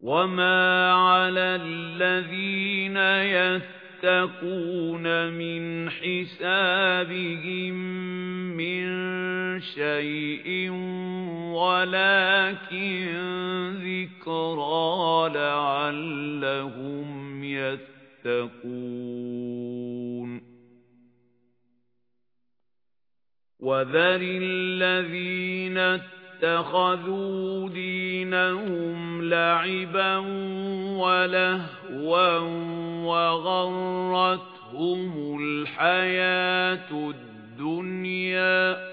وَمَا عَلَى الَّذِينَ يَتَّقُونَ مِنْ حِسَابِهِمْ مِنْ شَيْءٍ وَلَكِنْ ذِكْرَى لَعَلَّهُمْ يَتَّقُونَ وَذَرِ الَّذِينَ اتَّخَذُوا دِينَهُمْ لَعِبًا وَلَهْوًا وَغَرَّتْهُمُ الْحَيَاةُ الدُّنْيَا.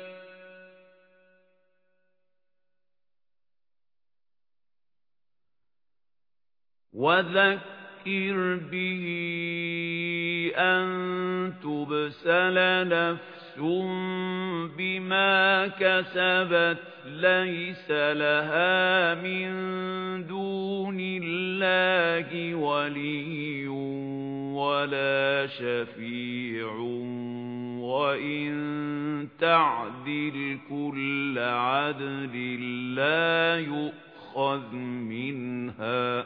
وَذَكِّرْ بِهِ أَن تُبْسَلَ نَفْسٌ بِمَا كَسَبَتْ لَيْسَ لَهَا مِن دُونِ اللَّهِ وَلِيٌّ وَلَا شَفِيعٌ وَإِن تَعْدِلْ كُلَّ عَدْلٍ لَّا يُؤْخَذْ مِنْهَا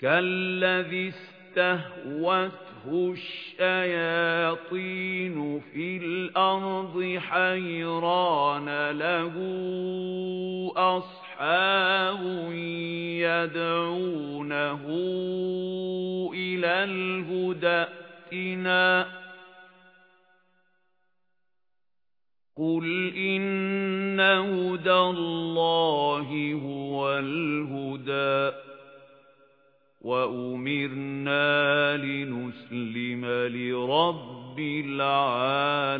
كَالَّذِي اسْتَهْوَتْهُ الشَّيَاطِينُ فِي الْأَرْضِ حَيْرَانَ لَهُ أَصْحَابٌ يَدْعُونَهُ إِلَى الْهُدى ائْتِنَا. قُلْ إِنَّ هُدَى اللَّهِ هُوَ الْهُدَى. وَأُمِرْنَا لِنُسْلِمَ لِرَبِّ الْعَالَمِينَ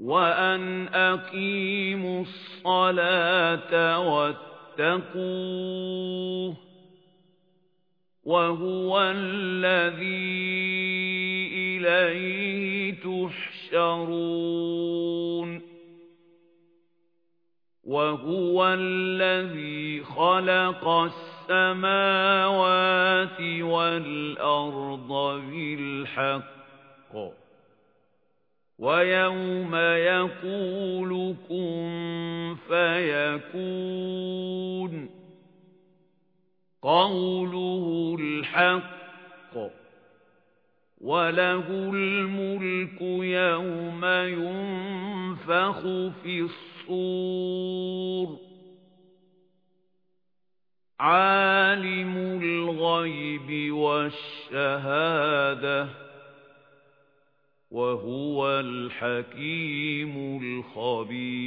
وَأَنْ أَقِيمُوا الصَّلَاةَ وَاتَّقُوهُ وَهُوَ الَّذِي إِلَيْهِ تُحْشَرُونَ وَهُوَ الَّذِي خَلَقَ السَّمَاوَاتِ وَالْأَرْضَ بِالْحَقِّ. وَيَوْمَ يَقُولُ كُن فَيَكُونُ. قَوْلُهُ الْحَقُّ. وَلَهُ الْمُلْكُ يَوْمَ يُنفَخُ فِي الصُّورِ عَالِمُ الْغَيْبِ وَالشَّهَادَةِ وَهُوَ الْحَكِيمُ الْخَبِيرُ.